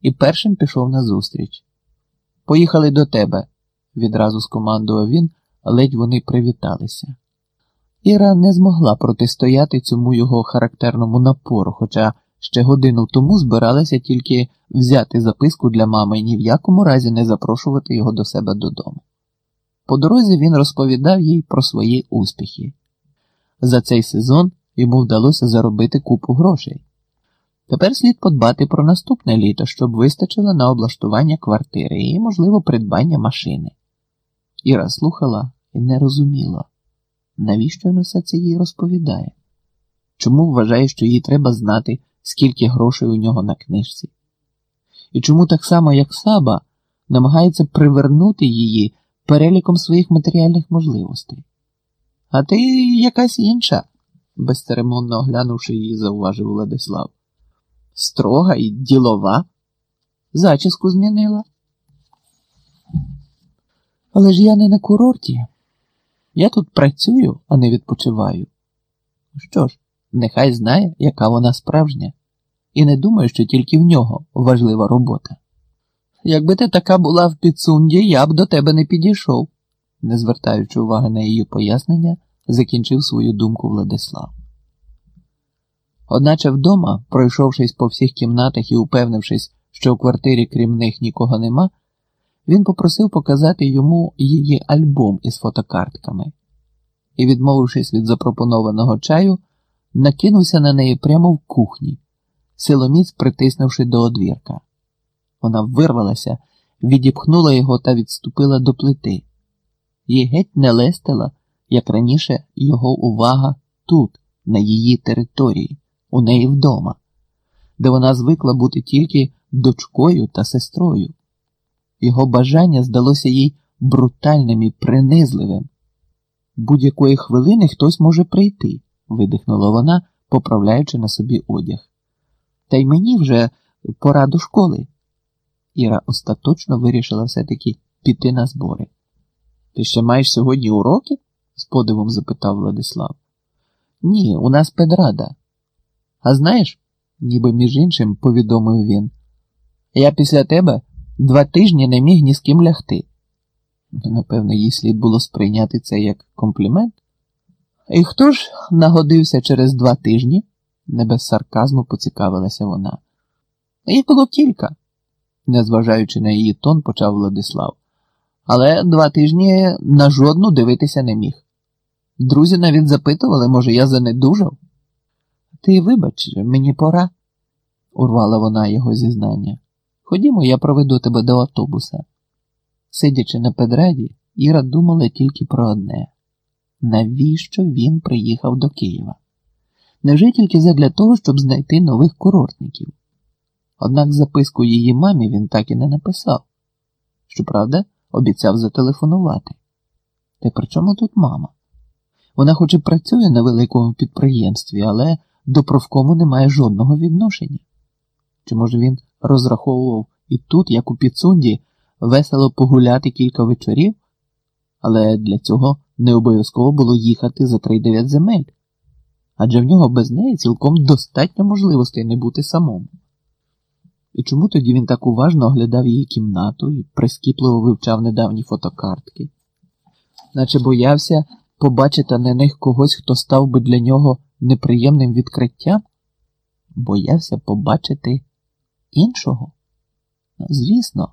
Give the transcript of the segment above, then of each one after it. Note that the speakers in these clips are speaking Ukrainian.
і першим пішов назустріч. Поїхали до тебе, відразу скомандував він, ледь вони привіталися. Іра не змогла протистояти цьому його характерному напору, хоча ще годину тому збиралася тільки взяти записку для мами і ні в якому разі не запрошувати його до себе додому. По дорозі він розповідав їй про свої успіхи. За цей сезон йому вдалося заробити купу грошей. Тепер слід подбати про наступне літо, щоб вистачило на облаштування квартири і, можливо, придбання машини. Іра слухала і не розуміла, навіщо він все це їй розповідає, чому вважає, що їй треба знати, скільки грошей у нього на книжці, і чому так само, як Саба, намагається привернути її переліком своїх матеріальних можливостей. А ти якась інша, безцеремонно оглянувши її, зауважив Владислав. Строга і ділова. Зачіску змінила. Але ж я не на курорті. Я тут працюю, а не відпочиваю. Що ж, нехай знає, яка вона справжня, і не думаю, що тільки в нього важлива робота. Якби ти така була в підсунді, я б до тебе не підійшов, не звертаючи уваги на її пояснення, закінчив свою думку Владислав. Одначе вдома, пройшовшись по всіх кімнатах і упевнившись, що в квартирі крім них нікого нема, він попросив показати йому її альбом із фотокартками і, відмовившись від запропонованого чаю, накинувся на неї прямо в кухні, силоміць притиснувши до одвірка. Вона вирвалася, відіпхнула його та відступила до плити. Їй геть не лестила, як раніше, його увага тут, на її території, у неї вдома, де вона звикла бути тільки дочкою та сестрою. Його бажання здалося їй брутальним і принизливим. Будь-якої хвилини хтось може прийти, видихнула вона, поправляючи на собі одяг. Та й мені вже пора до школи. Іра остаточно вирішила все-таки піти на збори. Ти ще маєш сьогодні уроки? з подивом запитав Владислав. Ні, у нас педрада. А знаєш, ніби між іншим повідомив він, я після тебе два тижні не міг ні з ким лягти. Напевно, їй слід було сприйняти це як комплімент. І хто ж нагодився через два тижні? не без сарказму поцікавилася вона. Їх було кілька, незважаючи на її тон, почав Владислав. Але два тижні на жодну дивитися не міг. Друзі навіть запитували, може, я занедужав? Ти вибач, мені пора, урвала вона його зізнання. Ходімо, я проведу тебе до автобуса. Сидячи на педраді, Іра думала тільки про одне навіщо він приїхав до Києва? Невже тільки задля того, щоб знайти нових курортників? Однак записку її мамі він так і не написав. Щоправда, обіцяв зателефонувати. Та при чому тут мама? Вона хоч і працює на великому підприємстві, але до профкому не має жодного відношення. Чи може він розраховував і тут, як у Піцунді, весело погуляти кілька вечорів? Але для цього не обов'язково було їхати за три-дев'ять земель, адже в нього без неї цілком достатньо можливостей не бути самому. І чому тоді він так уважно оглядав її кімнату і прискіпливо вивчав недавні фотокартки, наче боявся побачити на них когось, хто став би для нього неприємним відкриттям? Боявся побачити іншого? Звісно,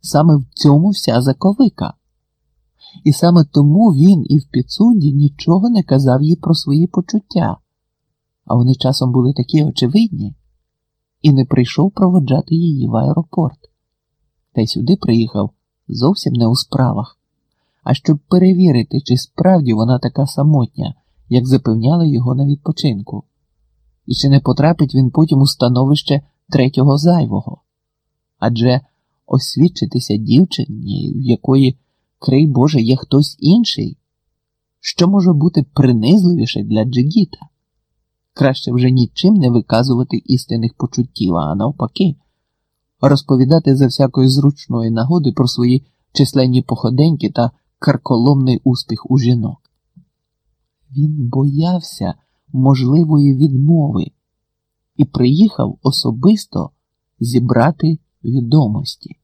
саме в цьому вся заковика. І саме тому він і в підсуді нічого не казав їй про свої почуття, а вони часом були такі очевидні, і не прийшов проводжати її в аеропорт. Та й сюди приїхав зовсім не у справах, а щоб перевірити, чи справді вона така самотня, як запевняли його на відпочинку, і чи не потрапить він потім у становище третього зайвого. Адже освідчитися дівчині, в якої, крий Боже, є хтось інший, що може бути принизливіше для Джигіта? Краще вже нічим не виказувати істинних почуттів, а навпаки, розповідати за всякої зручної нагоди про свої численні походеньки та карколомний успіх у жінок. Він боявся можливої відмови і приїхав особисто зібрати відомості.